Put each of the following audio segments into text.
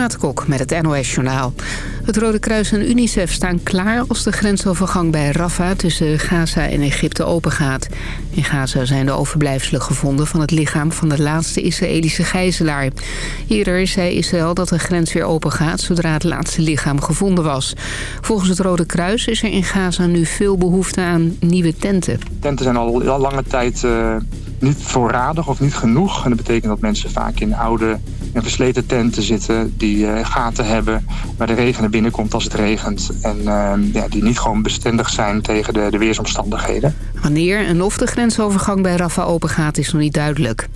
Kok met het NOS Journaal. Het Rode Kruis en UNICEF staan klaar als de grensovergang bij Rafah tussen Gaza en Egypte opengaat. In Gaza zijn de overblijfselen gevonden van het lichaam van de laatste Israëlische gijzelaar. Eerder zei Israël dat de grens weer opengaat zodra het laatste lichaam gevonden was. Volgens het Rode Kruis is er in Gaza nu veel behoefte aan nieuwe tenten. Tenten zijn al, lange tijd uh, niet voorradig of niet genoeg. En dat betekent dat mensen vaak in oude en versleten tenten zitten die uh, gaten hebben waar de regen naar binnen komt als het regent. En uh, ja, die niet gewoon bestendig zijn tegen de, de weersomstandigheden. Wanneer en of de grensovergang bij Rafah opengaat is nog niet duidelijk.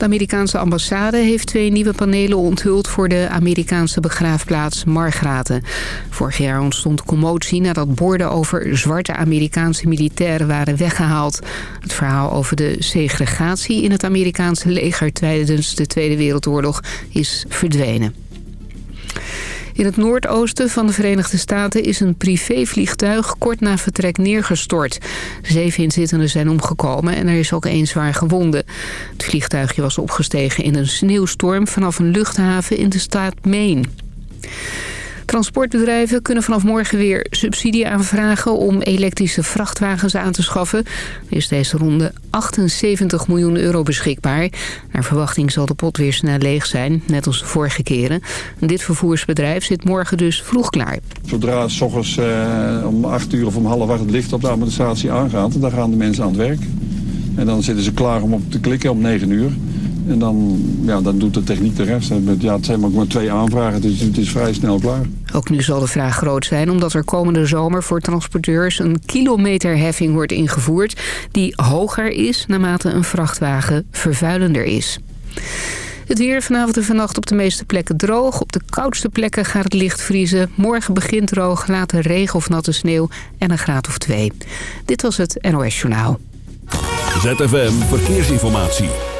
De Amerikaanse ambassade heeft twee nieuwe panelen onthuld... voor de Amerikaanse begraafplaats Margraten. Vorig jaar ontstond commotie nadat borden over zwarte Amerikaanse militairen waren weggehaald. Het verhaal over de segregatie in het Amerikaanse leger tijdens de Tweede Wereldoorlog is verdwenen. In het noordoosten van de Verenigde Staten is een privévliegtuig kort na vertrek neergestort. Zeven inzittenden zijn omgekomen en er is ook één zwaar gewonde. Het vliegtuigje was opgestegen in een sneeuwstorm vanaf een luchthaven in de staat Maine. Transportbedrijven kunnen vanaf morgen weer subsidie aanvragen om elektrische vrachtwagens aan te schaffen. Er is deze ronde 78 miljoen euro beschikbaar. Naar verwachting zal de pot weer snel leeg zijn, net als de vorige keren. Dit vervoersbedrijf zit morgen dus vroeg klaar. Zodra het ochtends eh, om 8 uur of om half acht het licht op de administratie aangaat, dan gaan de mensen aan het werk. En dan zitten ze klaar om op te klikken om 9 uur. En dan, ja, dan doet de techniek de rest. Ja, het zijn ook maar twee aanvragen, dus het is vrij snel klaar. Ook nu zal de vraag groot zijn omdat er komende zomer voor transporteurs een kilometerheffing wordt ingevoerd... die hoger is naarmate een vrachtwagen vervuilender is. Het weer vanavond en vannacht op de meeste plekken droog. Op de koudste plekken gaat het licht vriezen. Morgen begint droog, later regen of natte sneeuw en een graad of twee. Dit was het NOS Journaal. ZFM Verkeersinformatie.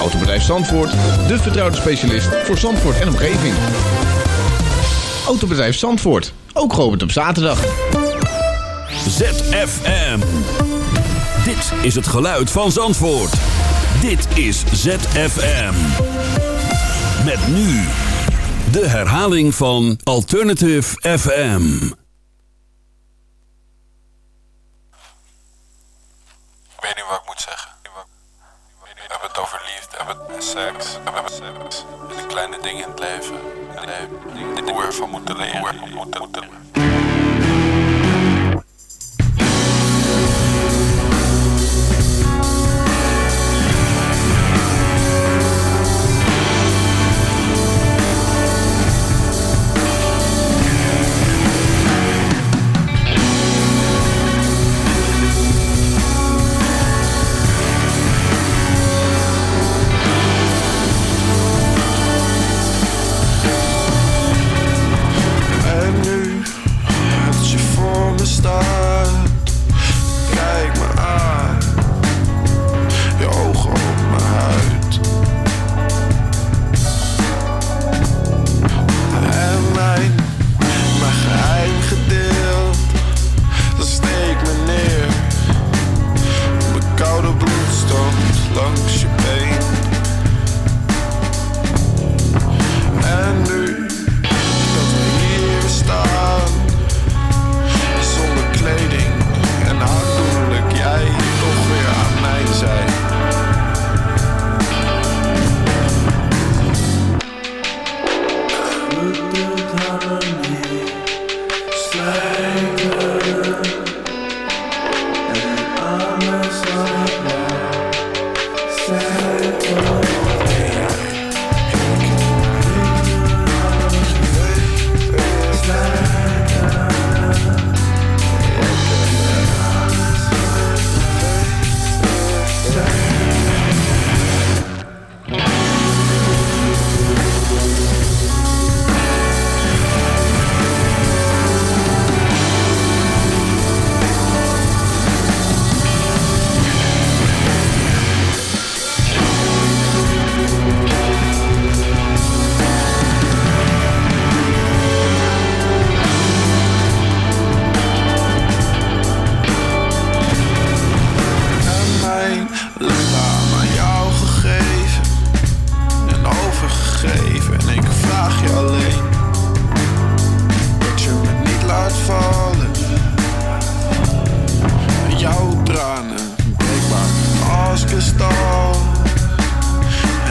Autobedrijf Zandvoort, de vertrouwde specialist voor Zandvoort en omgeving. Autobedrijf Zandvoort, ook geopend op zaterdag. ZFM. Dit is het geluid van Zandvoort. Dit is ZFM. Met nu de herhaling van Alternative FM. Ik weet niet wat ik moet zeggen. We hebben het over liefde, we hebben het we hebben seks. Kleine dingen in het leven. Hoe moeten leren. Moeten, moeten. En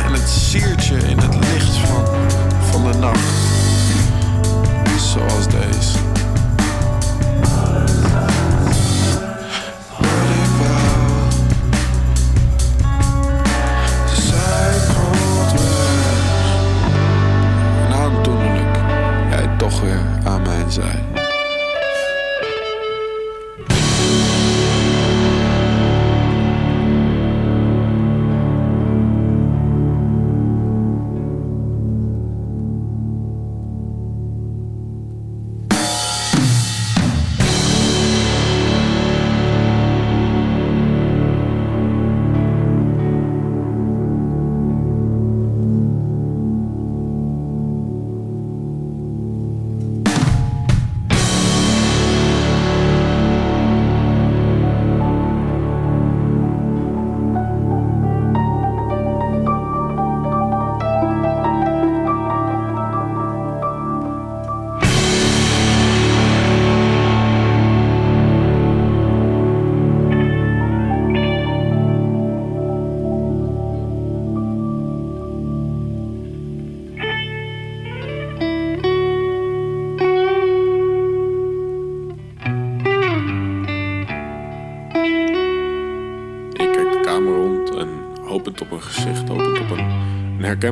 En het siertje in het licht van, van de nacht. Zoals deze.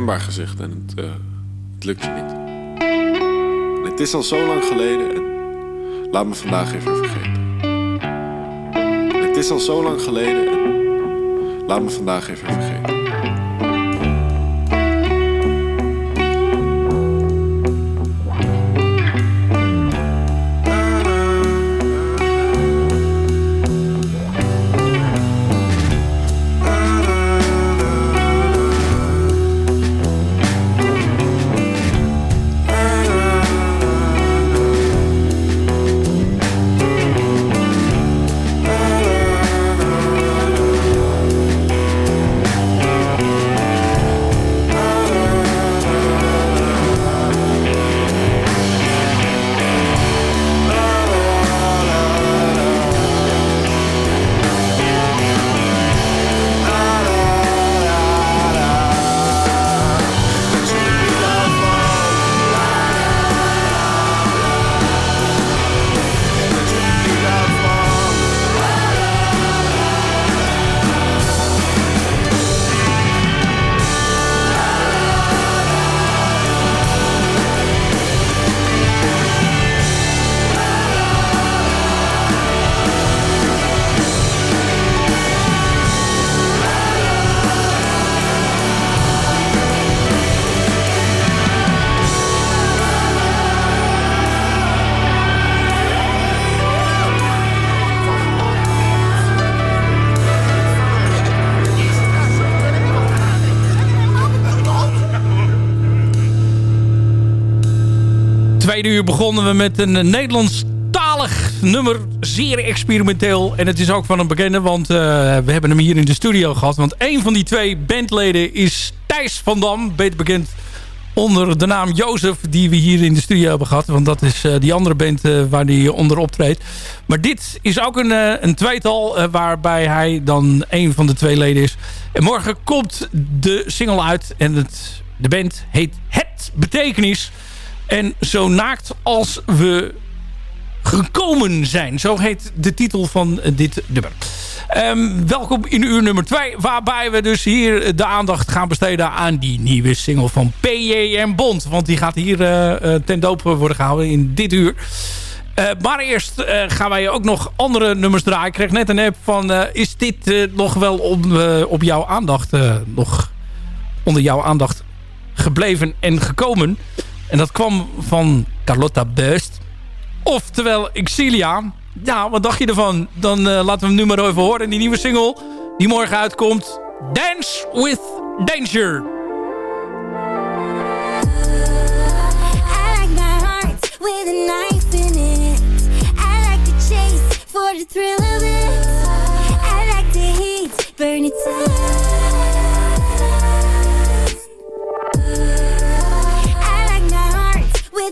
Herkenbaar gezicht. En het, eh, het lukt je niet. Het is al zo lang geleden en laat me vandaag even vergeten. En het is al zo lang geleden en laat me vandaag even vergeten. Begonnen we met een eh, Nederlandstalig nummer. Zeer experimenteel. En het is ook van een bekende, want uh, we hebben hem hier in de studio gehad. Want een van die twee bandleden is Thijs van Dam. Beter bekend onder de naam Jozef, die we hier in de studio hebben gehad. Want dat is uh, die andere band waar hij onder optreedt. Maar dit is ook een, een tweetal waarbij hij dan een van de twee leden is. En morgen komt de single uit en het, de band heet Het Betekenis. En zo naakt als we gekomen zijn. Zo heet de titel van dit nummer. Um, welkom in uur nummer 2. Waarbij we dus hier de aandacht gaan besteden aan die nieuwe single van PJM Bond. Want die gaat hier uh, ten doop worden gehouden in dit uur. Uh, maar eerst gaan wij ook nog andere nummers draaien. Ik kreeg net een app van... is dit nog wel op jouw aandacht... nog onder jouw aandacht gebleven en gekomen... En dat kwam van Carlotta Beust. Oftewel Exilia. Ja, wat dacht je ervan? Dan uh, laten we hem nu maar even horen. Die nieuwe single die morgen uitkomt. Dance with Danger. with a knife in it. I like to chase for the thrill of it. I like the heat, burn it.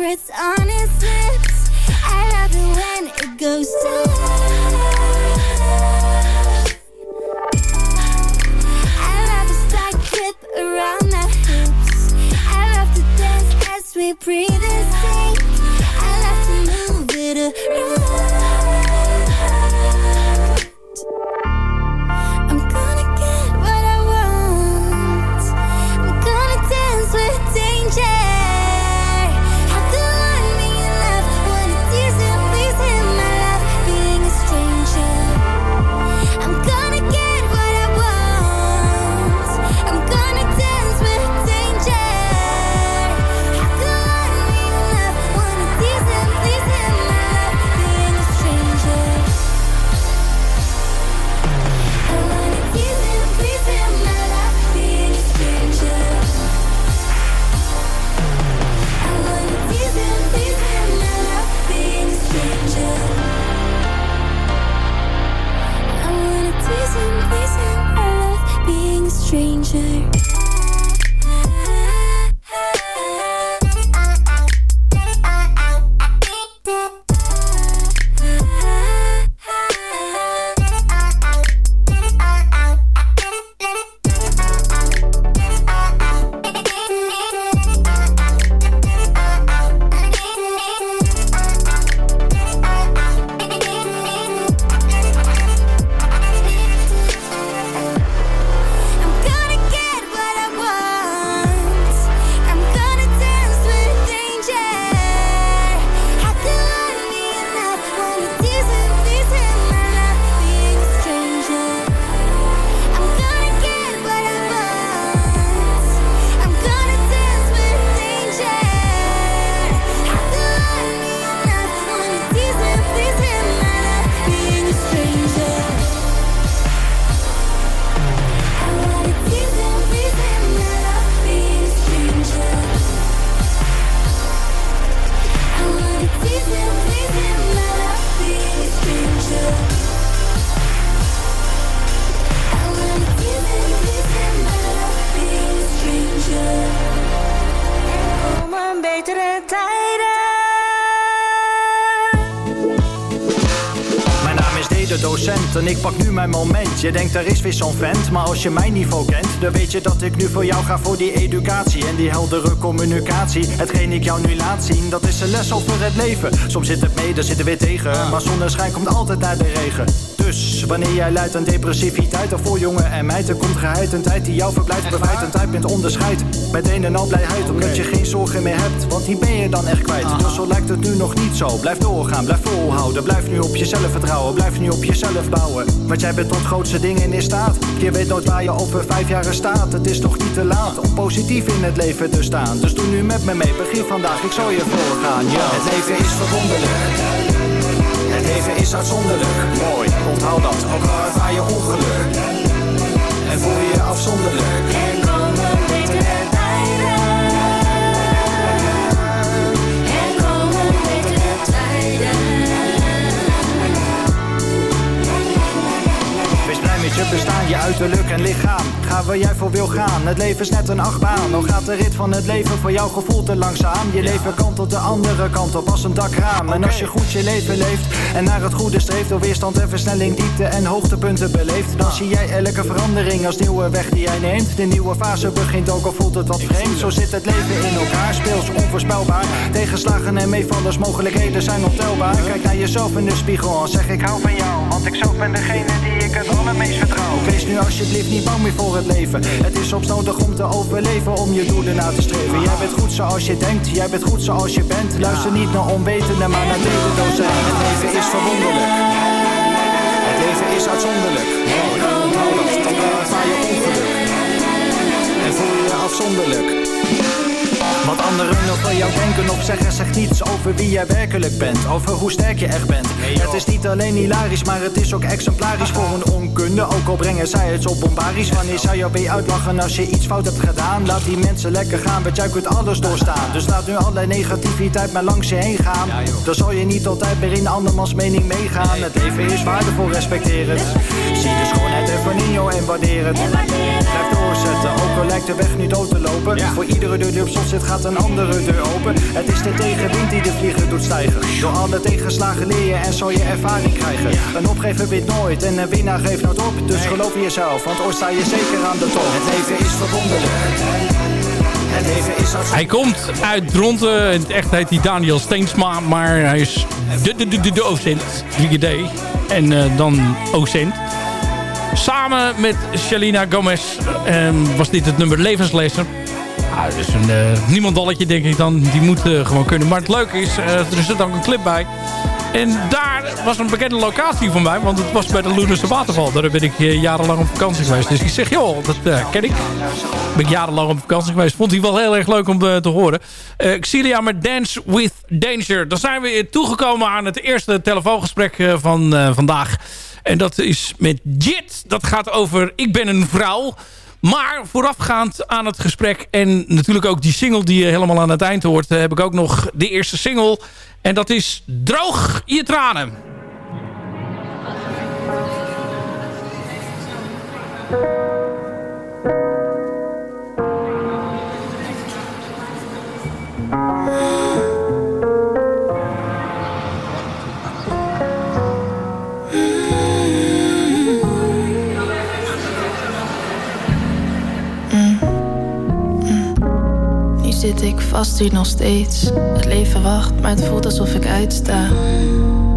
words on his lips. I love it when it goes down. I love his tight grip around my hips. I love to dance as we breathe and en ik pak nu mijn moment. Je denkt er is weer zo'n vent, maar als je mijn niveau kent, dan weet je dat ik nu voor jou ga voor die educatie en die heldere communicatie. Hetgeen ik jou nu laat zien, dat is een les over het leven. Soms zit het mee, dan zit er weer tegen, maar zonneschijn komt altijd naar de regen. Dus wanneer jij lijdt aan depressiviteit of voor jongen en meid, er komt geheid een tijd die jou verblijft, bevrijdt een tijd bent onderscheid. Met een en al blijheid, omdat je geen zorgen meer hebt, want die ben je dan echt kwijt. Dus zo lijkt het nu nog niet zo. Blijf doorgaan, blijf volhouden, blijf nu op jezelf vertrouwen, blijf nu op jezelf bouwen. Want jij bent tot grootste dingen in staat. Je weet nooit waar je over vijf jaar staat. Het is toch niet te laat om positief in het leven te staan. Dus doe nu met me mee, begin vandaag, ik zal je voorgaan. Ja. Het leven is verwonderlijk. Leven is uitzonderlijk. Mooi, onthoud dat, ook al ervaar je ongeluk. En voel je je afzonderlijk. Er komen betere tijden. Er komen betere tijden. Wees blij met je bestaan, je uiterlijk en lichaam. Ga waar jij voor wil gaan, het leven is net een achtbaan. Nog gaat de rit van het leven voor jouw gevoel te langzaam. Je leven kantelt de andere kant op als een dakraam. En als je goed je leven leeft en naar het goede streeft... door weerstand en versnelling, diepte en hoogtepunten beleeft... dan zie jij elke verandering als nieuwe weg die jij neemt. De nieuwe fase begint ook al voelt het wat vreemd. Zo zit het leven in elkaar, speels onvoorspelbaar. Tegenslagen en meevallers, mogelijkheden zijn ontelbaar. Kijk naar jezelf in de spiegel en zeg ik hou van jou. Want ik zelf ben degene die ik het allermeest vertrouw. Wees nu alsjeblieft niet bang meer voor het leven. Het is soms nodig om te overleven, om je doelen na te streven. Jij bent goed zoals je denkt, jij bent goed zoals je bent. Luister niet naar onwetenden, maar naar mededocent. Het leven is verwonderlijk. Het leven is uitzonderlijk. Onthoud dat, ervaar je ongeluk. En voel je afzonderlijk. Wat anderen nog van jou denken of zeggen Zegt niets over wie jij werkelijk bent Over hoe sterk je echt bent. Het is niet alleen hilarisch, maar het is ook exemplarisch Voor een onkunde, ook al brengen zij het zo bombarisch Wanneer zou jou weer uitlachen als je iets fout hebt gedaan? Laat die mensen lekker gaan, want jij kunt alles doorstaan. Dus laat nu alle negativiteit maar langs je heen gaan. Dan zal je niet altijd meer in andermans mening meegaan. Het leven is waardevol, respecteer het Zie de in jou en waardeer het Blijf doorzetten, ook al lijkt de weg nu dood te lopen Voor iedere deur die op slot zit gaat een andere deur open. Het is de tegenwind die de vliegen doet stijgen. Door alle tegenslagen leer je en zal je ervaring krijgen. Een opgever wint nooit en een winnaar geeft nooit op. Dus geloof in jezelf, want ooit sta je zeker aan de top. Het leven is verwonderlijk. Het leven is als... Hij komt uit Dronten. In het echt heet hij Daniel Steensma. Maar hij is de, de, de, de docent. 3D. En eh, dan docent. Samen met Shalina Gomez ehm, was dit het nummer Levenslezer. Ah, dus een eh, niemandalletje denk ik dan. Die moet eh, gewoon kunnen. Maar het leuke is, eh, er zit ook een clip bij. En daar was een bekende locatie van mij. Want het was bij de Loenerse Waterval. Daar ben ik jarenlang op vakantie geweest. Dus ik zeg, joh, dat ken ik. Ben ik jarenlang op vakantie geweest. Vond hij wel heel erg leuk om te horen. Eh Xilia met Dance with Danger. Dan zijn we toegekomen aan het eerste telefoongesprek van vandaag. En dat is met Jit. Dat gaat over Ik ben een vrouw. Maar voorafgaand aan het gesprek en natuurlijk ook die single die je helemaal aan het eind hoort... eh, heb ik ook nog de eerste single. En dat is Droog je tranen. Zit ik vast hier nog steeds. Het leven wacht, maar het voelt alsof ik uitsta.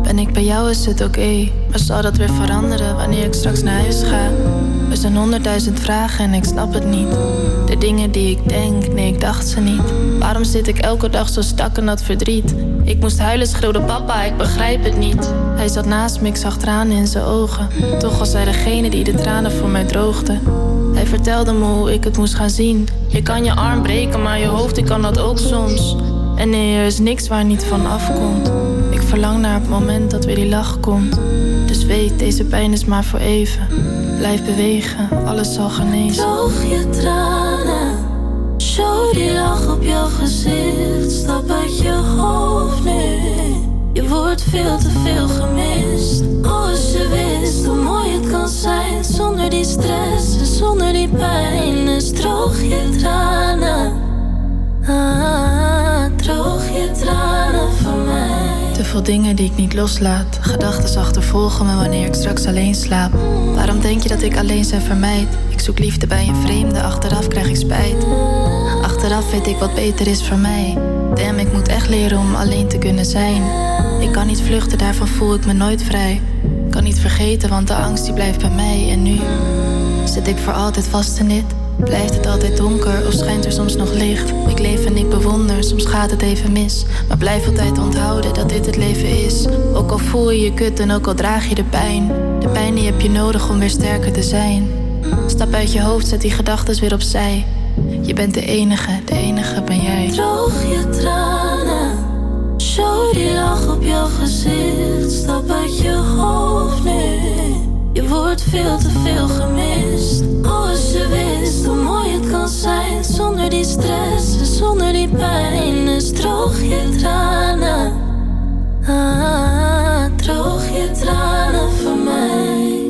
Ben ik bij jou is het oké, maar zal dat weer veranderen wanneer ik straks naar huis ga? Er zijn honderdduizend vragen en ik snap het niet. De dingen die ik denk, nee, ik dacht ze niet. Waarom zit ik elke dag zo stak in dat verdriet? Ik moest huilen, schreeuwde papa, ik begrijp het niet. Hij zat naast me, ik zag tranen in zijn ogen. Toch was hij degene die de tranen voor mij droogde. Hij vertelde me hoe ik het moest gaan zien. Je kan je arm breken, maar je hoofd, ik kan dat ook soms. En nee, er is niks waar niet van afkomt. Verlang naar het moment dat weer die lach komt. Dus weet, deze pijn is maar voor even. Blijf bewegen, alles zal genezen. Droog je tranen, show die lach op jouw gezicht. Stap uit je hoofd nu, je wordt veel te veel gemist. Oh, als je wist hoe mooi het kan zijn zonder die stress en zonder die pijn. Dus droog je tranen, ah, droog je tranen voor mij. Te veel dingen die ik niet loslaat. Gedachten achtervolgen me wanneer ik straks alleen slaap. Waarom denk je dat ik alleen zijn vermijd? Ik zoek liefde bij een vreemde, achteraf krijg ik spijt. Achteraf weet ik wat beter is voor mij. Damn, ik moet echt leren om alleen te kunnen zijn. Ik kan niet vluchten, daarvan voel ik me nooit vrij. Kan niet vergeten, want de angst die blijft bij mij. En nu zit ik voor altijd vast in dit. Blijft het altijd donker of schijnt er soms nog licht? Ik leef en ik bewonder, soms gaat het even mis. Maar blijf altijd onthouden dat dit het leven is. Ook al voel je je kut en ook al draag je de pijn. De pijn die heb je nodig om weer sterker te zijn. Stap uit je hoofd, zet die gedachten weer opzij. Je bent de enige, de enige ben jij. Droog je tranen, show die lach op jouw gezicht. Stap uit je hoofd nu, je wordt veel te veel gemist. Oh, als je wist hoe mooi het kan zijn zonder die stress en zonder die pijn. Dus droog je tranen, ah, droog je tranen voor mij.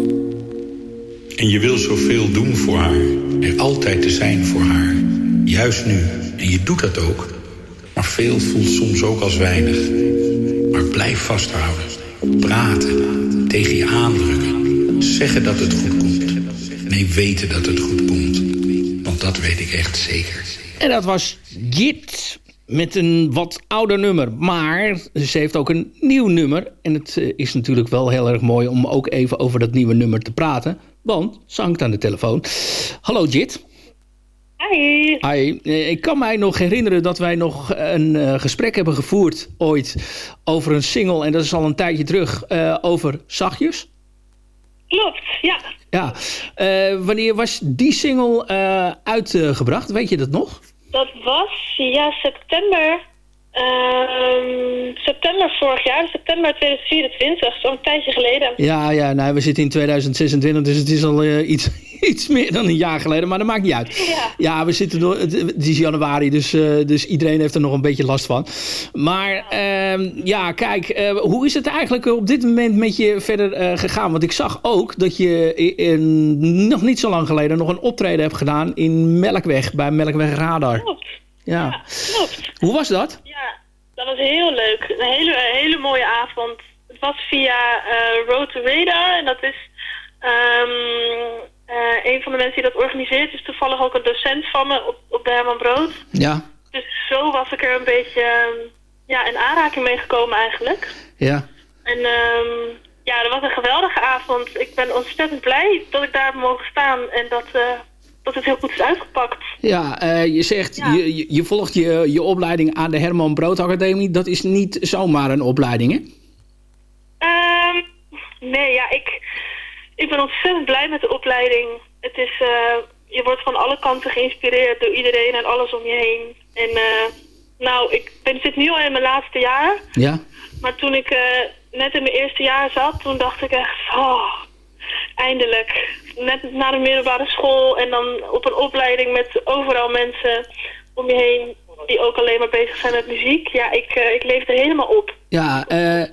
En je wil zoveel doen voor haar. Er altijd te zijn voor haar. Juist nu. En je doet dat ook. Maar veel voelt soms ook als weinig. Maar blijf vasthouden. Praten. Tegen je aandrukken. Zeggen dat het goed komt. Nee, weten dat het goed komt. Want dat weet ik echt zeker. En dat was Jit met een wat ouder nummer. Maar ze heeft ook een nieuw nummer. En het eh, is natuurlijk wel heel erg mooi om ook even over dat nieuwe nummer te praten. Want ze hangt aan de telefoon. Hallo Jit. Hi. Hi. Eh, Ik kan mij nog herinneren dat wij nog een eh, gesprek hebben gevoerd ooit over een single. En dat is al een tijdje terug eh, over Zachtjes. Klopt, ja. Ja. Eh, wanneer was die single eh, uitgebracht? Weet je dat nog? Dat was, ja, september. ehm, september vorig jaar, september 2024, zo'n tijdje geleden. Ja, ja nou, we zitten in 2026, dus het is al eh, iets, iets meer dan een jaar geleden. Maar dat maakt niet uit. Ja. Ja, we zitten door, het, is januari, dus, eh, dus iedereen heeft er nog een beetje last van. Maar ehm, ja, kijk, eh, hoe is het eigenlijk op dit moment met je verder eh, gegaan? Want ik zag ook dat je in, nog niet zo lang geleden nog een optreden hebt gedaan in Melkweg, bij Melkweg Radar. Klopt. Ja. Klopt. Hoe was dat? Ja, dat was heel leuk. Een hele, hele mooie avond. Het was via eh, Road to Radar en dat is ehm, eh, een van de mensen die dat organiseert. is toevallig ook een docent van me op, op de Herman Brood. Ja. Dus zo was ik er een beetje ehm, ja, in aanraking mee gekomen eigenlijk. Ja. En ehm, ja, dat was een geweldige avond. Ik ben ontzettend blij dat ik daar heb mogen staan en dat, eh, dat het heel goed is uitgepakt. Ja, eh, je zegt, Ja. Je, je, je volgt je, je opleiding aan de Herman Brood Academie. Dat is niet zomaar een opleiding, hè? Ehm, nee, ja, ik, ik ben ontzettend blij met de opleiding. Het is, eh, je wordt van alle kanten geïnspireerd door iedereen en alles om je heen. En eh, nou, ik ben, zit nu al in mijn laatste jaar. Ja. Maar toen ik eh, net in mijn eerste jaar zat, toen dacht ik echt, oh, eindelijk. Net na de middelbare school en dan op een opleiding met overal mensen om je heen die ook alleen maar bezig zijn met muziek. Ja, ik, eh, ik leef er helemaal op. Ja, eh,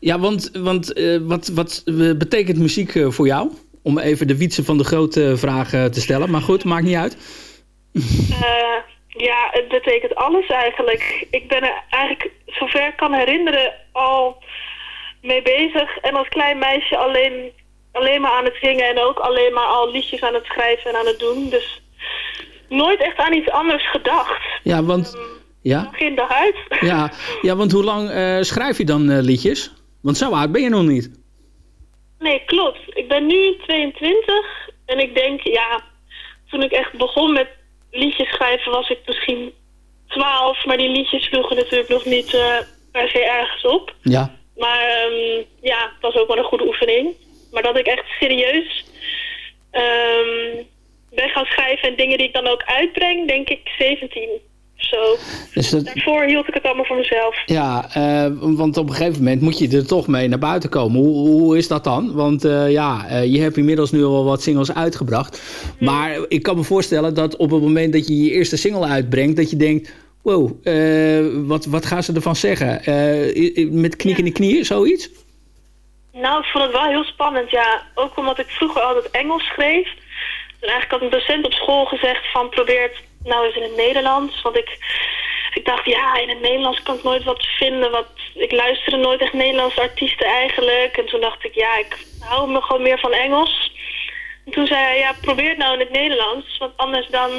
ja want, want eh, wat, wat betekent muziek voor jou? Om even de wietse van de grote vraag eh, te stellen. Maar goed, maakt niet uit. Ja, het betekent alles eigenlijk. Ik ben er eigenlijk, zover ik kan herinneren, al mee bezig. En als klein meisje alleen, alleen maar aan het zingen en ook alleen maar al liedjes aan het schrijven en aan het doen. Dus nooit echt aan iets anders gedacht. Ja, want... Ja, Dag in dag uit. ja, ja want hoe lang eh, schrijf je dan eh, liedjes? Want zo oud ben je nog niet. Nee, klopt. Ik ben nu 22 en ik denk, ja, toen ik echt begon met liedjes schrijven was ik misschien 12, maar die liedjes sloegen natuurlijk nog niet eh, per se ergens op. Ja. Maar ehm, ja, het was ook wel een goede oefening. Maar dat ik echt serieus ehm, ben gaan schrijven en dingen die ik dan ook uitbreng, denk ik 17 of zo. Dus dat, Daarvoor hield ik het allemaal voor mezelf. ja, eh, want op een gegeven moment moet je er toch mee naar buiten komen. Hoe, hoe is dat dan? Want eh, ja, eh, je hebt inmiddels nu al wat singles uitgebracht. Maar ik kan me voorstellen dat op het moment dat je je eerste single uitbrengt... dat je denkt, wow, wat, wat gaan ze ervan zeggen? Met knik in de knieën, zoiets? Nou, ik vond het wel heel spannend, ja. Ook omdat ik vroeger altijd Engels schreef. En eigenlijk had een docent op school gezegd van probeer het nou eens in het Nederlands. Want ik, ik dacht, ja, in het Nederlands kan ik nooit wat vinden. Wat, ik luisterde nooit echt Nederlandse artiesten eigenlijk. En toen dacht ik, ja, ik hou me gewoon meer van Engels. En toen zei hij, ja, probeer het nou in het Nederlands. Want anders dan,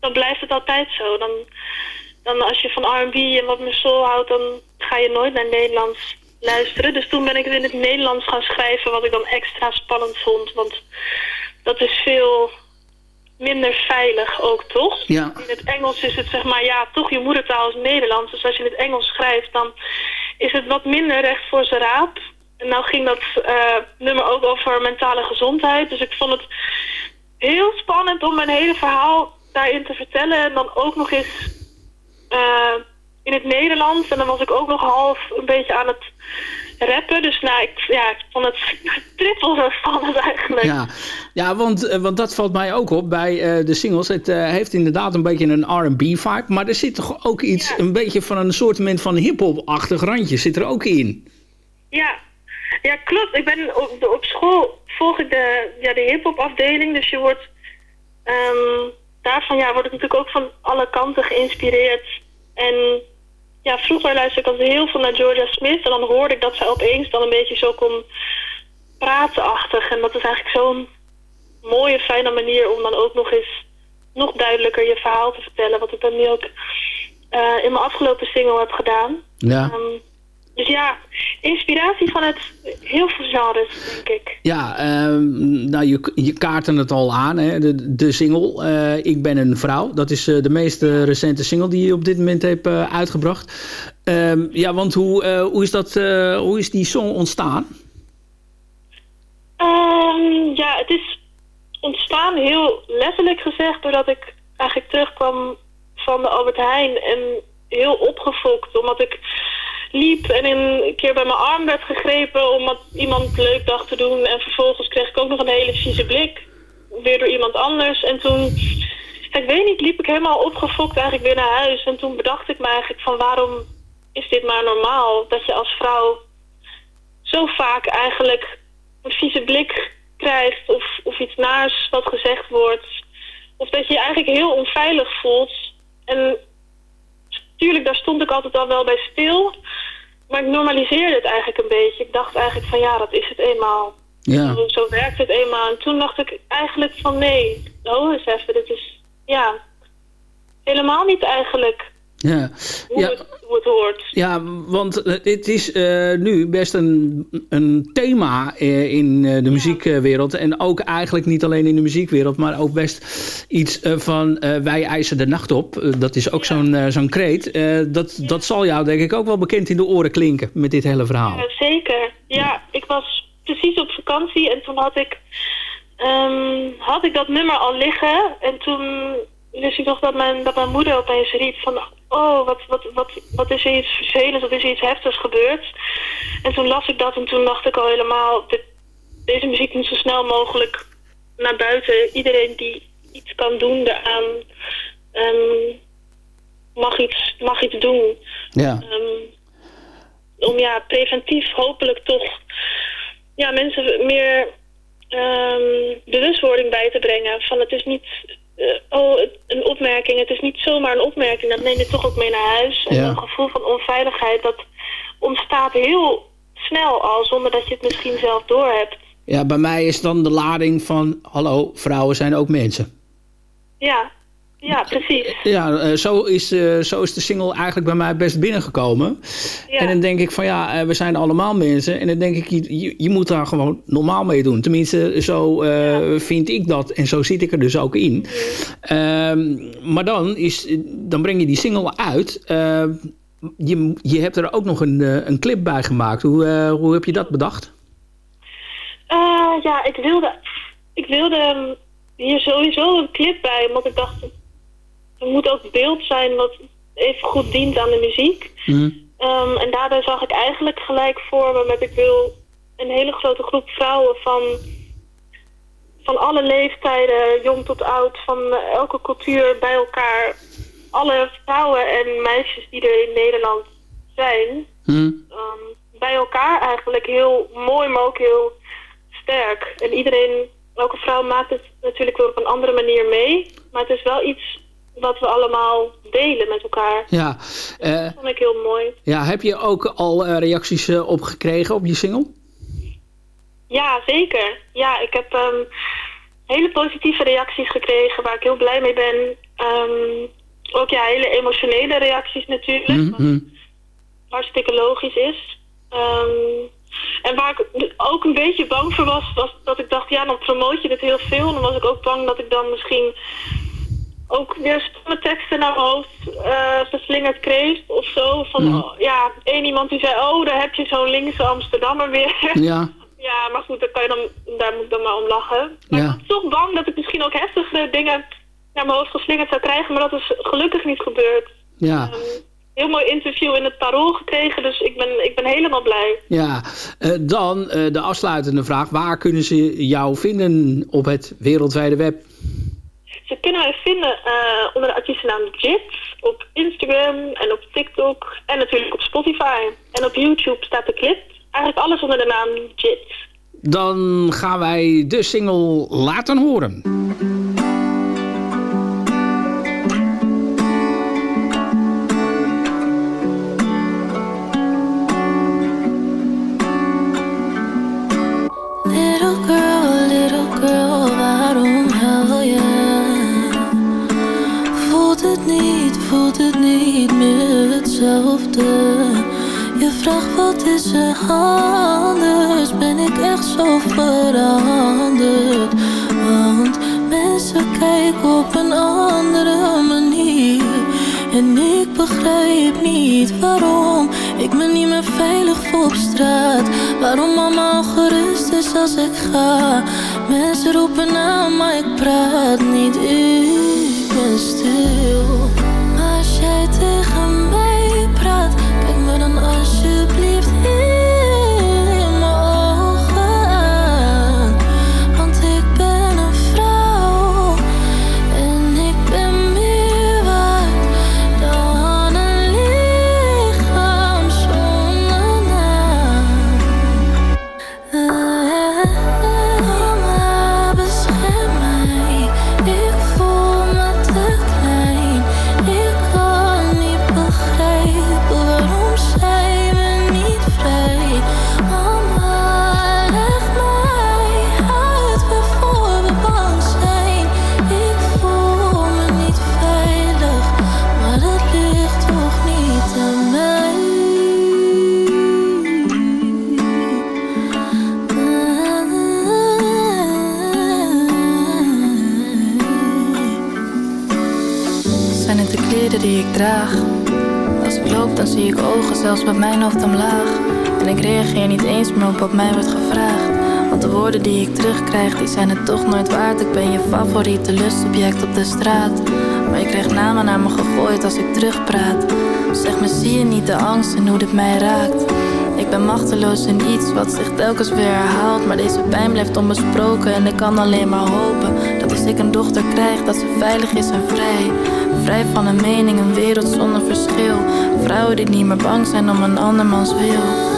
dan blijft het altijd zo. Dan, dan als je van R&B en wat meer soul houdt, dan ga je nooit naar Nederlands luisteren. Dus toen ben ik het in het Nederlands gaan schrijven, wat ik dan extra spannend vond. Want dat is veel minder veilig ook, toch? Ja. In het Engels is het zeg maar, ja, toch je moedertaal is Nederlands. Dus als je in het Engels schrijft, dan is het wat minder recht voor zijn raap. En nou ging dat eh, nummer ook over mentale gezondheid. Dus ik vond het heel spannend om mijn hele verhaal daarin te vertellen. En dan ook nog eens eh, in het Nederlands. En dan was ik ook nog half een beetje aan het rappen. Dus nou, ik, ja, ik vond het triple zo spannend eigenlijk. Ja, ja want, eh, want dat valt mij ook op bij eh, de singles. Het eh, heeft inderdaad een beetje een R&B-vibe. Maar er zit toch ook iets, een beetje van een soort van hip-hop-achtig randje zit er ook in. Ja, ja klopt. Ik ben op, de- op school volg ik de, ja, de hip-hop afdeling. Dus je wordt ehm, daarvan ja, word ik natuurlijk ook van alle kanten geïnspireerd. En ja, vroeger luisterde ik altijd heel veel naar Georgia Smith. En dan hoorde ik dat zij opeens dan een beetje zo kon pratenachtig. En dat is eigenlijk zo'n mooie, fijne manier om dan ook nog eens nog duidelijker je verhaal te vertellen. Wat ik dan nu ook eh, in mijn afgelopen single heb gedaan. Ja. Ehm, dus ja, inspiratie van het heel veel genres, denk ik. Ja, ehm, nou, je, je kaarten het al aan, hè? De, de single eh, Ik ben een vrouw. Dat is eh, de meest eh, recente single die je op dit moment hebt uitgebracht. Ehm, ja, want hoe, hoe, is dat, hoe is die song ontstaan? Ehm, ja, het is ontstaan heel letterlijk gezegd doordat ik eigenlijk terugkwam van de Albert Heijn en heel opgefokt omdat ik liep en een keer bij mijn arm werd gegrepen omdat iemand leuk dacht te doen en vervolgens kreeg ik ook nog een hele vieze blik weer door iemand anders en toen ik weet niet, liep ik helemaal opgefokt eigenlijk weer naar huis en toen bedacht ik me eigenlijk van waarom is dit maar normaal dat je als vrouw zo vaak eigenlijk een vieze blik krijgt of, of iets naars wat gezegd wordt. Of dat je je eigenlijk heel onveilig voelt. En tuurlijk, daar stond ik altijd al wel bij stil. Maar ik normaliseerde het eigenlijk een beetje. Ik dacht eigenlijk van ja, dat is het eenmaal. Ja. Zo, werkt het eenmaal. En toen dacht ik eigenlijk van nee, ho eens even, dit is ja, helemaal niet eigenlijk Ja. hoe, Ja. het, hoe het hoort. Ja, want eh, het is eh, nu best een, een thema eh, in eh, de muziekwereld. En ook eigenlijk niet alleen in de muziekwereld, maar ook best iets eh, van eh, wij eisen de nacht op. Eh, dat is ook zo'n eh, zo'n kreet. Eh, dat, dat zal jou denk ik ook wel bekend in de oren klinken met dit hele verhaal. Zeker. Ja, ik was precies op vakantie en toen had ik, ehm, had ik dat nummer al liggen. En toen wist ik nog dat mijn, dat mijn moeder opeens riep van... Oh, wat, wat, wat, wat is er iets vervelends, wat is er iets heftigs gebeurd? En toen las ik dat en toen dacht ik al helemaal... Dit, deze muziek moet zo snel mogelijk naar buiten. Iedereen die iets kan doen daaraan... ehm, mag, iets, mag iets doen. Ja. Ehm, om ja, preventief hopelijk toch ja, mensen meer ehm, bewustwording bij te brengen. Van het is niet oh, het- een opmerking, het is niet zomaar een opmerking. Dat neem je toch ook mee naar huis. En Ja. een gevoel van onveiligheid, dat ontstaat heel snel al, zonder dat je het misschien zelf doorhebt. Ja, bij mij is dan de lading van... hallo, vrouwen zijn ook mensen. Ja, ja, precies. Ja, eh, zo, is, eh, zo is de single eigenlijk bij mij best binnengekomen. Ja. En dan denk ik van ja, eh, we zijn allemaal mensen. En dan denk ik, je, je, moet daar gewoon normaal mee doen. Tenminste, zo vind ik dat. En zo zit ik er dus ook in. Ehm, maar dan, is, dan breng je die single uit. Eh, je, je hebt er ook nog een, een clip bij gemaakt. Hoe, hoe heb je dat bedacht? Ja, ik wilde, ik wilde ehm, hier sowieso een clip bij, omdat ik dacht, er moet ook beeld zijn wat even goed dient aan de muziek. Ehm, en daarbij zag ik eigenlijk gelijk voor me met ik wil een hele grote groep vrouwen van, van alle leeftijden, jong tot oud, van elke cultuur bij elkaar. Alle vrouwen en meisjes die er in Nederland zijn, ehm, bij elkaar eigenlijk heel mooi, maar ook heel sterk. En iedereen, elke vrouw maakt het natuurlijk weer op een andere manier mee. Maar het is wel iets wat we allemaal delen met elkaar. Ja, eh, Dat vond ik heel mooi. ja heb je ook al eh, reacties eh, op gekregen op je single? Ja, zeker. Ja, ik heb ehm, hele positieve reacties gekregen waar ik heel blij mee ben. Ehm, ook ja, hele emotionele reacties natuurlijk. wat hartstikke logisch is. Ehm, en waar ik ook een beetje bang voor was, was dat ik dacht, ja, dan promoot je dit heel veel. Dan was ik ook bang dat ik dan misschien ook weer stomme teksten naar mijn hoofd eh verslingerd kreeg of zo. Van, Mhm. oh, ja, één iemand die zei, oh, daar heb je zo'n linkse Amsterdammer weer. Ja. Ja, maar goed, daar, kan je dan, daar moet ik dan maar om lachen. Maar Ja. ik was toch bang dat ik misschien ook heftigere dingen naar mijn hoofd geslingerd zou krijgen. Maar dat is gelukkig niet gebeurd. Ja. Heel mooi interview in het Parool gekregen, dus ik ben, ik ben helemaal blij. Ja, eh, dan eh, de afsluitende vraag. Waar kunnen ze jou vinden op het wereldwijde web? Ze kunnen mij vinden eh, onder de artiestennaam Jit op Instagram en op TikTok en natuurlijk op Spotify. En op YouTube staat de clip. Eigenlijk alles onder de naam Jit. Dan gaan wij de single laten horen. Voelt het niet meer hetzelfde? Je vraagt wat is er anders? Ben ik echt zo veranderd? Want mensen kijken op een andere manier. En ik begrijp niet waarom ik me niet meer veilig voel op straat. Waarom mama gerust is als ik ga. Mensen roepen aan, maar ik praat niet. Ik ben stil. Zie ik ogen, zelfs met mijn hoofd omlaag. En ik reageer niet eens meer op wat mij wordt gevraagd. Want de woorden die ik terugkrijg, die zijn het toch nooit waard. Ik ben je favoriete lustobject op de straat. Maar je krijgt namen naar me gegooid als ik terugpraat. Zeg me, zie je niet de angst en hoe dit mij raakt? Ik ben machteloos in iets wat zich telkens weer herhaalt. Maar deze pijn blijft onbesproken en ik kan alleen maar hopen ik een dochter krijg, dat ze veilig is en vrij. Vrij van een mening, een wereld zonder verschil. Vrouwen die niet meer bang zijn om een andermans wil.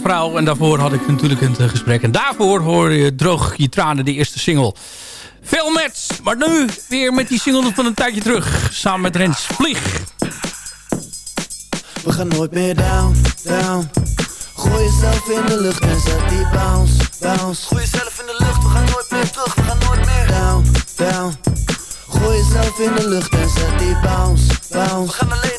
Vrouw. En daarvoor had ik natuurlijk een eh, gesprek. En daarvoor hoor je Droog je tranen, de eerste single. Veel met, maar nu weer met die single van een tijdje terug. Samen met Rens Vlieg. We gaan nooit meer down, down Gooi jezelf in de lucht en zet die bounce, bounce Gooi jezelf in de lucht, we gaan nooit meer terug, we gaan nooit meer Down, down Gooi jezelf in de lucht en zet die bounce, bounce We gaan alleen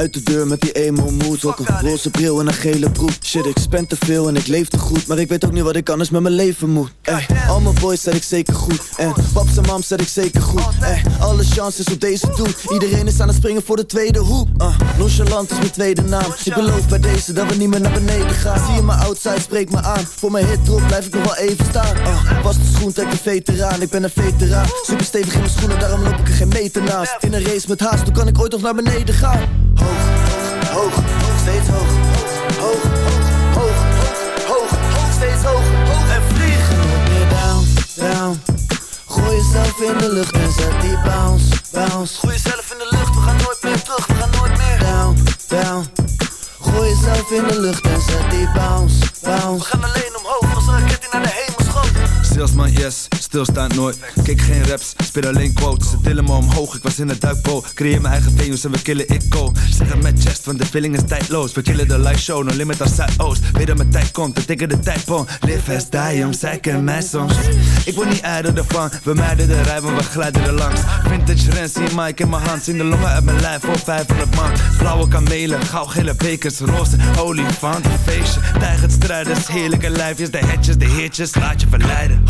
uit de deur met die emo mood. Ook een roze bril en een gele broek. Shit, ik spend te veel en ik leef te goed. Maar ik weet ook niet wat ik anders met mijn leven moet. Ey, Al mijn boys zet ik zeker goed En paps en mams zet ik zeker goed Ey, Alle chances op deze doet Iedereen is aan het springen voor de tweede hoek uh, Nonchalant is mijn tweede naam. Ik beloof bij deze dat we niet meer naar beneden gaan. Zie je mijn outside, spreek me aan. Voor mijn hit drop blijf ik nog wel even staan uh, Was de schoen, trek een veteraan. Ik ben een veteraan. Super stevig in mijn schoenen, daarom loop ik er geen meter naast. In een race met haast, hoe kan ik ooit nog naar beneden gaan? Hoog, hoog, hoog, steeds hoog. Hoog, hoog, hoog, hoog, hoog, steeds hoog, down. Gooi jezelf in de lucht en zet die bounce, bounce. Gooi jezelf in de lucht, we gaan nooit meer terug, we gaan nooit meer down, down. Gooi jezelf in de lucht en zet die bounce, bounce. We gaan alleen omhoog als een raket die naar de hemel. Salesman, yes, stilstaand nooit. Kijk geen raps, speel alleen quotes. Ze tillen me omhoog, ik was in het duikboot. Creëer mijn eigen venues en we killen ik go. Zeg met chest, want de feeling is tijdloos. We killen de live show, no limit als Zuidoost. Weet dat mijn tijd komt, we tikken de tijdpon. Live as die, om kennen mij soms. Ik word niet ijder ervan, we mijden de rij, we glijden er langs. Vintage Rens, zie Mike in mijn hand. Zien de longen uit mijn lijf voor 500 man. Blauwe kamelen, gauwgele bekers, roze olifant, feestje. Tijgert strijders, heerlijke lijfjes, de hetjes, de heertjes, laat je verleiden.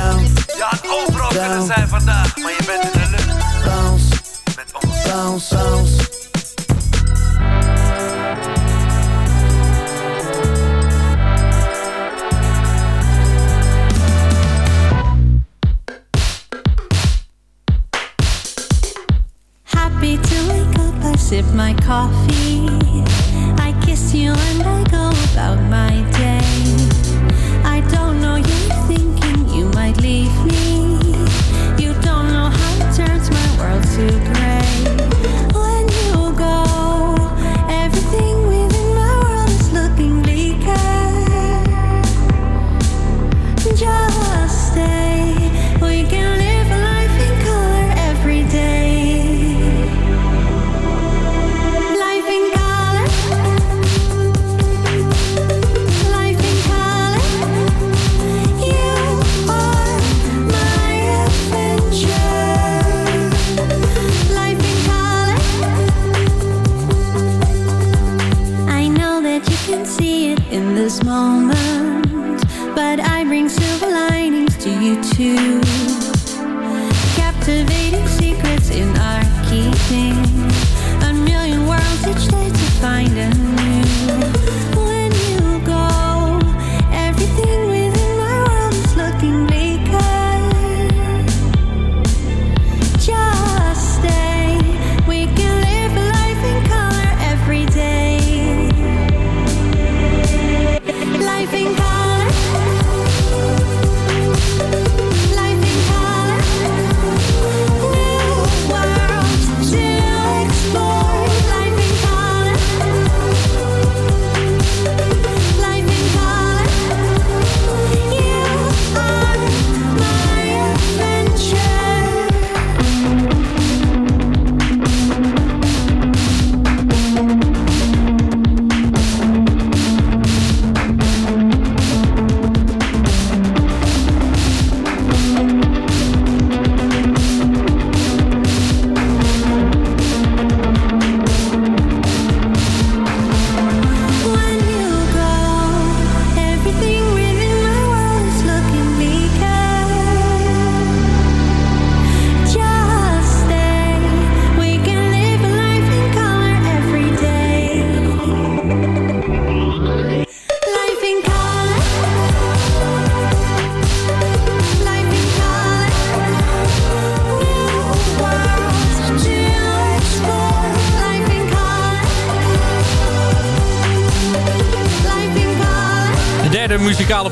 Je had overal kunnen zijn vandaag, maar je bent in de lucht. Bounce, Met ons. bounce, bounce. Happy to wake up, I sip my coffee.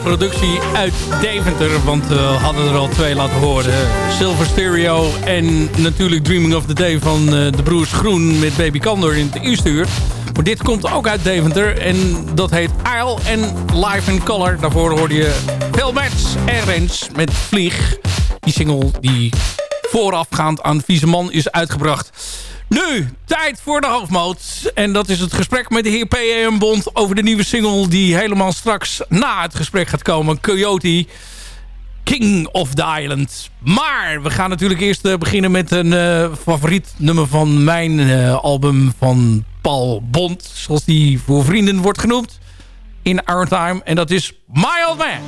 Productie uit Deventer. Want we hadden er al twee laten horen. Silver Stereo en natuurlijk Dreaming of the Day van eh, de broers Groen met Baby Candor in het eerste. Maar dit komt ook uit Deventer en dat heet Isle en Live in Color. Daarvoor hoorde je Phil Mets en Rens met Vlieg. Die single die voorafgaand aan Vieze Man is uitgebracht. Nu, tijd voor de hoofdmoot. En dat is het gesprek met de heer P.M. Bond over de nieuwe single... die helemaal straks na het gesprek gaat komen. Coyote, King of the Island. Maar we gaan natuurlijk eerst eh, beginnen met een eh, favoriet nummer van mijn eh, album van Paul Bond. Zoals die voor vrienden wordt genoemd. In Our Time. En dat is My Old Man.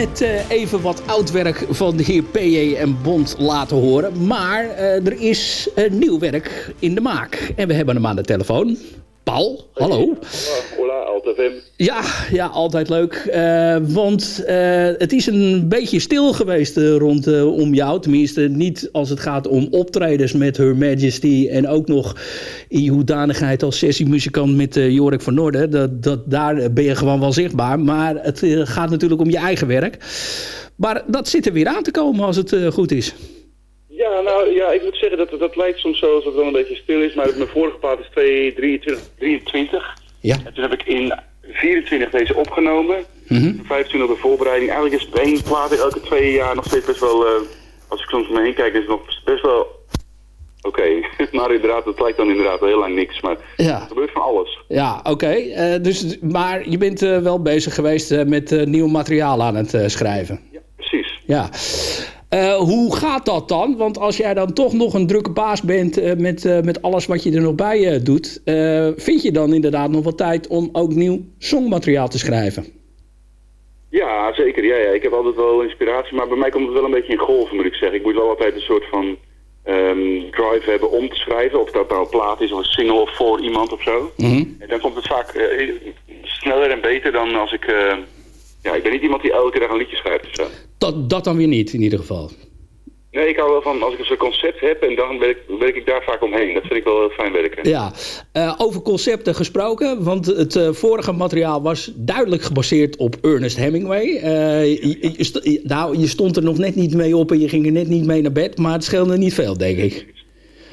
Net eh, even wat oud werk van de heer P.J. en Bond laten horen. Maar eh, er is nieuw werk in de maak. En we hebben hem aan de telefoon. Paul, hallo. Alt FM. Ja, ja, altijd leuk. Eh, want eh, het is een beetje stil geweest eh, rondom jou. Tenminste, niet als het gaat om optredens met Her Majesty. En ook nog in je hoedanigheid als sessiemuzikant met Jorik van Noorden. Dat, dat, daar ben je gewoon wel zichtbaar. Maar het gaat natuurlijk om je eigen werk. Maar dat zit er weer aan te komen als het goed is. Ja, nou ja, ik moet zeggen dat dat lijkt soms zo alsof het wel een beetje stil is. Maar mijn vorige plaat is 2, 23, 23. Ja. En toen heb ik in 24 deze opgenomen. Mhm. 25 op de voorbereiding. Eigenlijk is één plaat elke twee jaar nog steeds best wel... eh, als ik soms om me heen kijk, is het nog best wel... Oké, maar inderdaad, het lijkt dan inderdaad heel lang niks. Maar Ja. er gebeurt van alles. Ja, oké. Eh, dus, maar je bent eh, wel bezig geweest met nieuw materiaal aan het schrijven. Precies. Ja. Eh, hoe gaat dat dan? Want als jij dan toch nog een drukke baas bent eh, met, eh, met alles wat je er nog bij doet, vind je dan inderdaad nog wat tijd om ook nieuw songmateriaal te schrijven? Ja, zeker. Ja, ja. Ik heb altijd wel inspiratie, maar bij mij komt het wel een beetje in golven, moet ik zeggen. Ik moet wel altijd een soort van ehm, drive hebben om te schrijven. Of dat nou een plaat is of een single of voor iemand of zo. En dan komt het vaak sneller en beter dan als ik... eh, ja, ik ben niet iemand die elke dag een liedje schrijft of zo. Dat, dat dan weer niet, in ieder geval. Nee, ik hou wel van als ik een soort concept heb en dan werk, werk ik daar vaak omheen. Dat vind ik wel heel fijn werken. Ja, Eh, over concepten gesproken, want het eh, vorige materiaal was duidelijk gebaseerd op Ernest Hemingway. Eh, je- nou, je stond er nog net niet mee op en je ging er net niet mee naar bed, maar het scheelde niet veel, denk ik.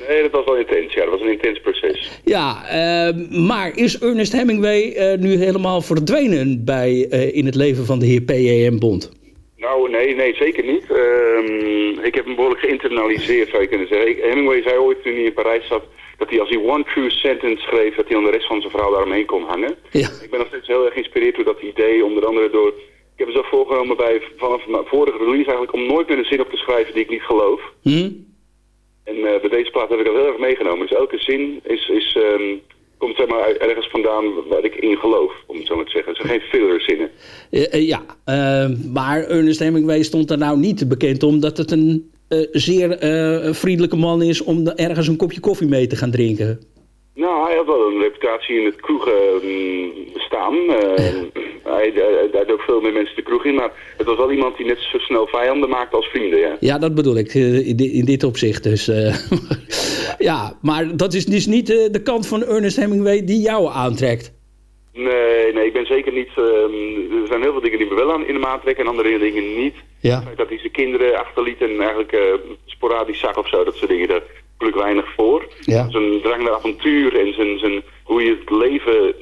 Nee, dat was wel intens. Ja, dat was een intens proces. Ja, eh, maar is Ernest Hemingway eh, nu helemaal verdwenen bij, eh, in het leven van de heer P.E.M. Bond? Nou, nee, nee, zeker niet. Ehm, ik heb hem behoorlijk geïnternaliseerd, zou je kunnen zeggen. Hemingway zei ooit toen hij in Parijs zat, dat hij als hij one true sentence schreef, dat hij dan de rest van zijn verhaal daaromheen kon hangen. Ja. Ik ben nog steeds heel erg geïnspireerd door dat idee, onder andere door... Ik heb mezelf voorgenomen bij, vanaf mijn vorige release eigenlijk om nooit meer een zin op te schrijven die ik niet geloof. Hm? En eh, bij deze plaat heb ik dat heel erg meegenomen. Dus elke zin is, is, ehm, komt zeg maar ergens vandaan waar ik in geloof, om het zo maar te zeggen. Het zijn geen filler zinnen. Eh, eh, ja, eh, maar Ernest Hemingway stond er nou niet bekend omdat het een zeer vriendelijke man is om er ergens een kopje koffie mee te gaan drinken. Nou, hij had wel een reputatie in het kroegen mm, bestaan. Eh, hij, hij, hij dook veel meer mensen de kroeg in, maar het was wel iemand die net zo snel vijanden maakte als vrienden, ja. Ja, dat bedoel ik eh, in, di- in dit opzicht. Dus, eh, ja, maar dat is dus niet eh, de kant van Ernest Hemingway die jou aantrekt. Nee, nee, ik ben zeker niet... ehm, er zijn heel veel dingen die me wel aan in hem aantrekken en andere dingen niet. Ja. Dat hij zijn kinderen achterliet en eigenlijk eh, sporadisch zag of zo, dat soort dingen, ik weinig voor. Ja. Zijn drang naar avontuur en zijn, zijn, hoe je het leven,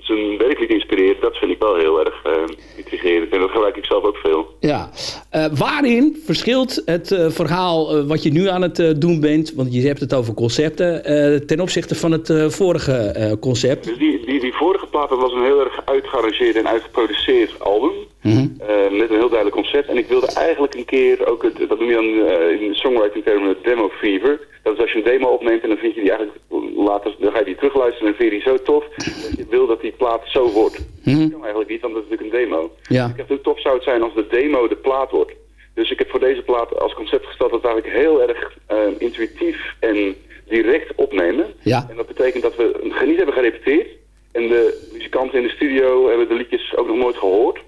zijn werk liet inspireren, dat vind ik wel heel erg eh, intrigerend. En dat gebruik ik zelf ook veel. Ja. Eh, waarin verschilt het eh, verhaal wat je nu aan het doen bent, want je hebt het over concepten, ten opzichte van het vorige concept? Dus die, die, die vorige plaat was een heel erg uitgearrangeerd en uitgeproduceerd album. Mhm. Met een heel duidelijk concept. En ik wilde eigenlijk een keer ook, het, dat noem je dan in songwriting termen het demo fever. Dat is als je een demo opneemt en dan vind je die eigenlijk later, dan ga je die terugluisteren en vind je die zo tof. Dat je wil dat die plaat zo wordt. Dat kan eigenlijk niet, want dat is natuurlijk een demo. Ja. Ik dacht, hoe tof zou het zijn als de demo de plaat wordt. Dus ik heb voor deze plaat als concept gesteld dat we eigenlijk heel erg eh, intuïtief en direct opnemen. Ja. En dat betekent dat we niet hebben gerepeteerd. En de muzikanten in de studio hebben de liedjes ook nog nooit gehoord.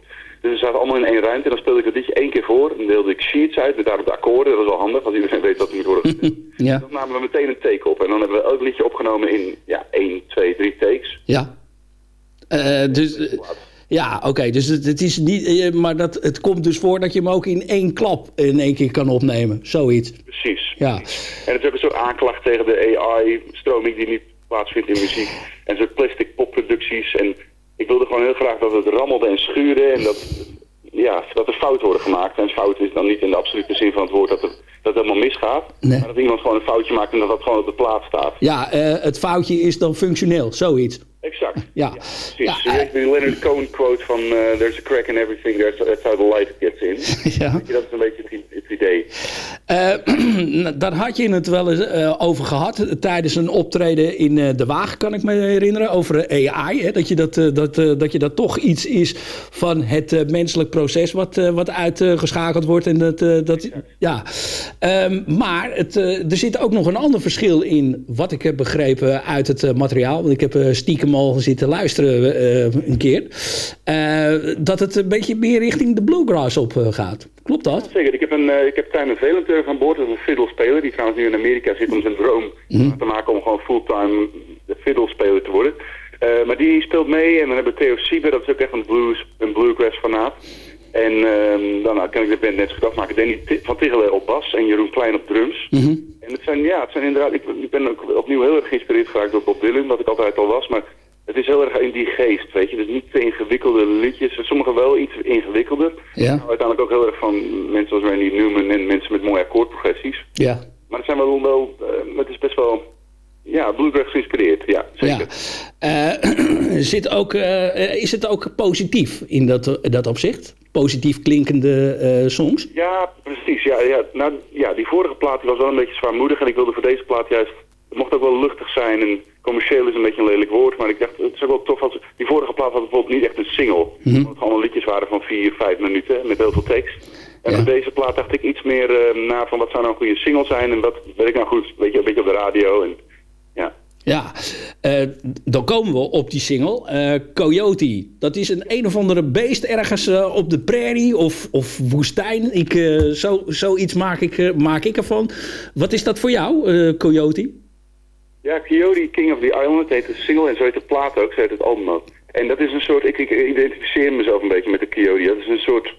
Dus we zaten allemaal in één ruimte. En dan speelde ik het liedje één keer voor. En dan deelde ik sheets uit met daarop de akkoorden. Dat was wel handig, als iedereen weet wat er moet worden gespeeld. Ja. Dan namen we meteen een take op. En dan hebben we elk liedje opgenomen in ja, één, twee, drie takes. Ja. Eh, dus, eh, ja, oké. dus het, het is niet, eh, maar dat, het komt dus voor dat je hem ook in één klap in één keer kan opnemen. Zoiets. Precies. Ja. En het is ook een soort aanklacht tegen de AI-stroming die niet plaatsvindt in muziek. En soort plastic popproducties. En ik wilde gewoon heel graag dat het rammelde en schuurde. En dat, ja, dat er fouten worden gemaakt. En fout is dan niet in de absolute zin van het woord dat het, dat het helemaal misgaat. Nee. Maar dat iemand gewoon een foutje maakt en dat dat gewoon op de plaat staat. Ja, eh, het foutje is dan functioneel. Zoiets. Exact. Ja. Precies. Ja, die Leonard Cohen quote van eh, There's a crack in everything, that's how the light gets in. Ja. Dat is een beetje het, het idee. Eh, daar had je het wel eens eh, over gehad tijdens een optreden in eh, De Waag, kan ik me herinneren, over AI. Hè? Dat, je dat, eh, dat, eh, dat je dat toch iets is van het eh, menselijk proces wat, eh, wat uitgeschakeld wordt. En dat, eh, dat, ja. Ehm, maar het, eh, er zit ook nog een ander verschil in, wat ik heb begrepen uit het eh, materiaal. Want ik heb eh, stiekem al zitten luisteren eh, een keer. Eh, dat het een beetje meer richting de bluegrass op eh, gaat. Klopt dat? Zeker. Ik heb, een, eh, ik heb Tijmen Velenter van boord, dat is een fiddlespeler, die trouwens nu in Amerika zit om zijn droom te maken om gewoon fulltime fiddlespeler te worden. Eh, maar die speelt mee en dan hebben we Theo Sieber, dat is ook echt een blues, een bluegrass fanaat. En ehm, dan nou, kan ik de band net zo goed afmaken. Danny van Tichelen op bas en Jeroen Klein op drums. En het zijn, ja, het zijn inderdaad, ik, ik ben ook opnieuw heel erg geïnspireerd geraakt door Bob Dylan, wat ik altijd al was, maar het is heel erg in die geest, weet je. Dus niet te ingewikkelde liedjes, sommige wel iets ingewikkelder. Ja. Uiteindelijk ook heel erg van mensen zoals Randy Newman en mensen met mooie akkoordprogressies. Ja. Maar het zijn wel, wel eh, het is best wel, ja, bluegrass geïnspireerd, ja, zeker. Eh, zit ook, eh, is het ook positief in dat, dat opzicht? Positief klinkende songs? Ja, precies. Ja, ja, nou, ja, die vorige plaat die was wel een beetje zwaarmoedig en ik wilde voor deze plaat juist... Het mocht ook wel luchtig zijn en commercieel is een beetje een lelijk woord, maar ik dacht, het is ook wel tof als... Die vorige plaat was bijvoorbeeld niet echt een single. Mhm. Omdat het allemaal liedjes waren van vier, vijf minuten met heel veel tekst. En voor deze plaat dacht ik iets meer eh, na van wat zou nou een goede single zijn en wat weet ik nou goed, weet je, een beetje op de radio en ja. Ja, eh, dan komen we op die single. Eh, Coyote, dat is een een of andere beest ergens eh, op de prairie of, of woestijn. Ik, zo, zoiets maak ik, maak ik ervan. Wat is dat voor jou, Coyote? Ja, Coyote, King of the Island, heet de single en zo heet de plaat ook, zo heet het album ook. En dat is een soort, ik, ik identificeer mezelf een beetje met de Coyote. Dat is een soort,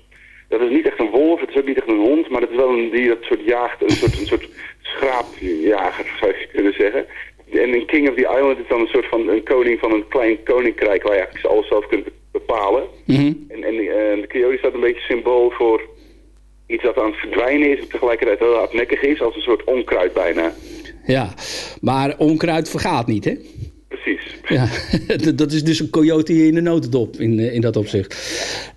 dat is niet echt een wolf, het is ook niet echt een hond, maar het is wel een dier dat soort jaagt, een soort, een soort schraapjager zou je kunnen zeggen. En een King of the Island is dan een soort van een koning van een klein koninkrijk waar je eigenlijk alles zelf kunt bepalen. En, en eh, de Coyote staat een beetje symbool voor iets dat aan het verdwijnen is en tegelijkertijd heel hardnekkig is, als een soort onkruid bijna. Ja, maar onkruid vergaat niet, hè? Precies. Ja, dat is dus een coyote in de notendop in, eh, in dat opzicht.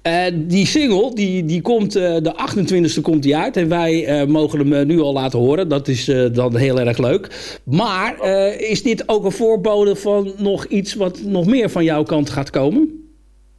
Eh, die single, die, die komt, eh, de 28e komt die uit. En wij mogen hem nu al laten horen. Dat is dan heel erg leuk. Maar is dit ook een voorbode van nog iets wat nog meer van jouw kant gaat komen?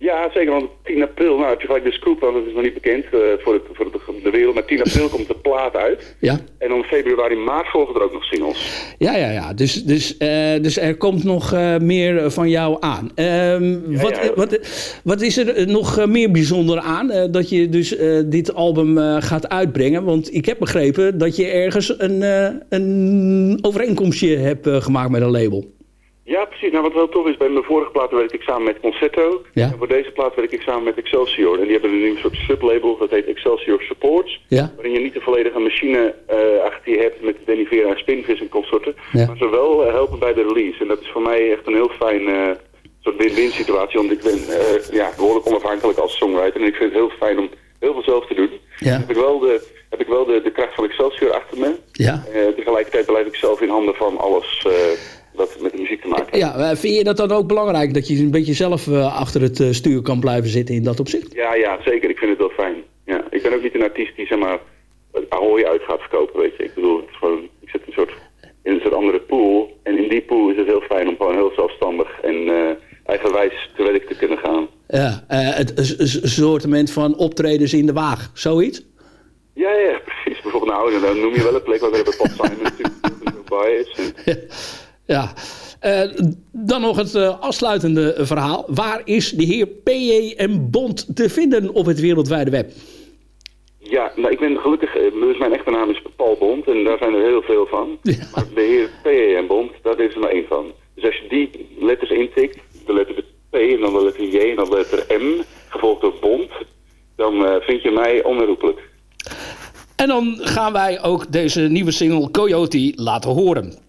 Ja, zeker, want 10 april, nou heb je gelijk de scoop, want het is nog niet bekend eh, voor, het, voor het- de wereld, maar 10 april komt de plaat uit. Ja. En om februari, maart volgen er ook nog singles. Ja, ja, ja. Dus, dus, eh, dus er komt nog eh, meer van jou aan. Ehm, wat, Wat, wat is er nog meer bijzonder aan eh, dat je dus eh, dit album eh, gaat uitbrengen? Want ik heb begrepen dat je ergens een, eh, een overeenkomstje hebt eh, gemaakt met een label. Ja, precies. Nou, wat wel tof is, bij mijn vorige plaat werkte ik samen met Concerto. Ja. En voor deze plaat werk ik samen met Excelsior. En die hebben een nieuw soort sublabel, dat heet Excelsior Supports. Ja. Waarin je niet de volledige machine eh achter je hebt met Danny Vera en Spinvis en consorten. Ja. Maar ze wel eh, helpen bij de release. En dat is voor mij echt een heel fijn eh, soort win-win situatie. Want ik ben ja, behoorlijk onafhankelijk als songwriter. En ik vind het heel fijn om heel veel zelf te doen. Ja. Heb ik wel de, heb ik wel de, de kracht van Excelsior achter me. Ja. Tegelijkertijd blijf ik zelf in handen van alles wat met de muziek te maken heeft. Ja, eh, vind je dat dan ook belangrijk dat je een beetje zelf eh, achter het eh, stuur kan blijven zitten in dat opzicht? Ja, ja, zeker. Ik vind het wel fijn. Ja. Ik ben ook niet een artiest die zeg maar Ahoy uit gaat verkopen, weet je. Ik bedoel, het is gewoon, ik zit een soort, in een soort andere pool. En in die pool is het heel fijn om gewoon heel zelfstandig en eigenwijs te werk te kunnen gaan. Ja, het soortement van optredens in de waag, zoiets? Ja, ja, precies. Bijvoorbeeld, nou, dan noem je wel een plek waar we hebben Paul Simon natuurlijk bij is. En, Ja. Eh, dan nog het eh, afsluitende verhaal. Waar is de heer P.J.M. Bond te vinden op het wereldwijde web? ja, nou, ik ben gelukkig, eh, dus mijn echte naam is Paul Bond en daar zijn er heel veel van. Maar de heer P.E.M. Bond, daar is er maar één van. Dus als je die letters intikt, de letter P en dan de letter J en dan de letter M, gevolgd door Bond, dan vind je mij onherroepelijk. En dan gaan wij ook deze nieuwe single Coyote laten horen.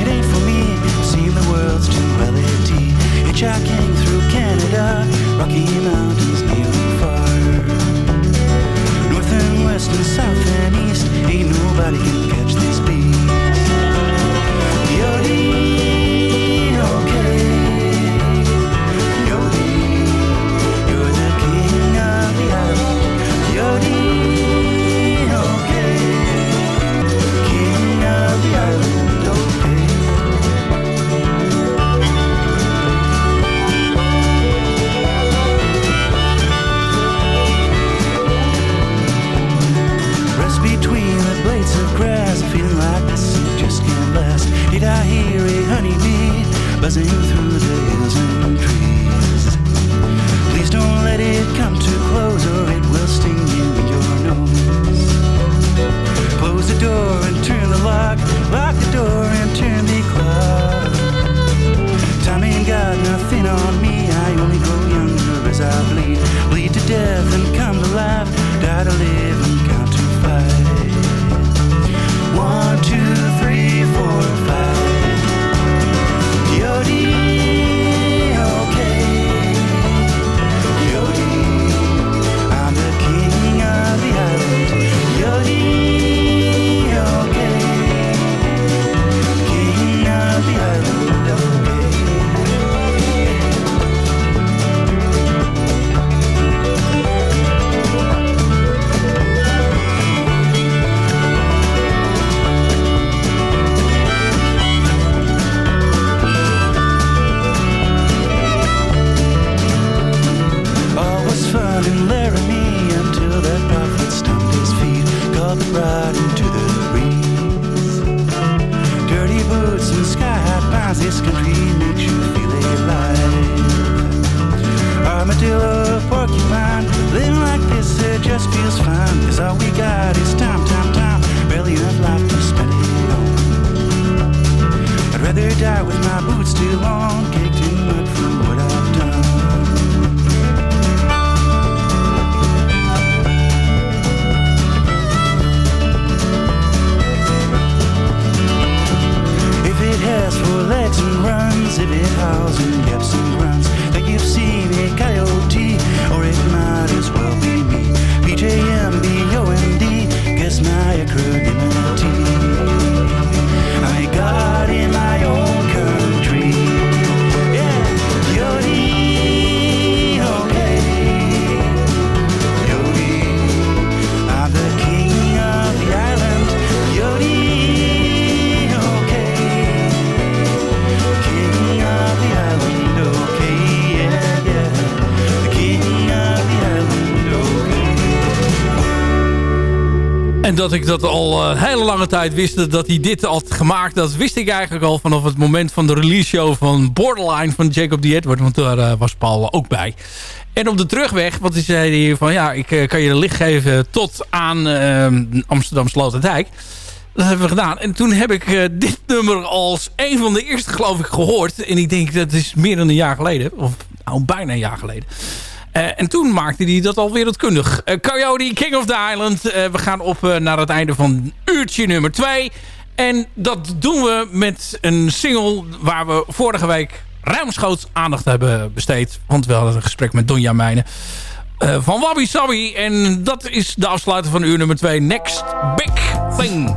it ain't for jacket dat al een hele lange tijd wist dat hij dit had gemaakt. Dat wist ik eigenlijk al vanaf het moment van de release show van Borderline van Jacob D. Edward. Want daar eh, was Paul ook bij. En op de terugweg, wat zei hij van ja, ik eh, kan je de licht geven tot aan eh, Amsterdam Sloterdijk. Dat hebben we gedaan. En toen heb ik eh, dit nummer als een van de eerste geloof ik gehoord. En ik denk dat is meer dan een jaar geleden. Of nou bijna een jaar geleden. Eh, en toen maakte hij dat al wereldkundig. Uh, Coyote, King of the Island. Eh, we gaan op eh, naar het einde van uurtje nummer 2. En dat doen we met een single waar we vorige week ruimschoots aandacht hebben besteed. Want we hadden een gesprek met Donja Mijnen eh, van Wabi Sabi. En dat is de afsluiter van uur nummer 2. Next Big Thing.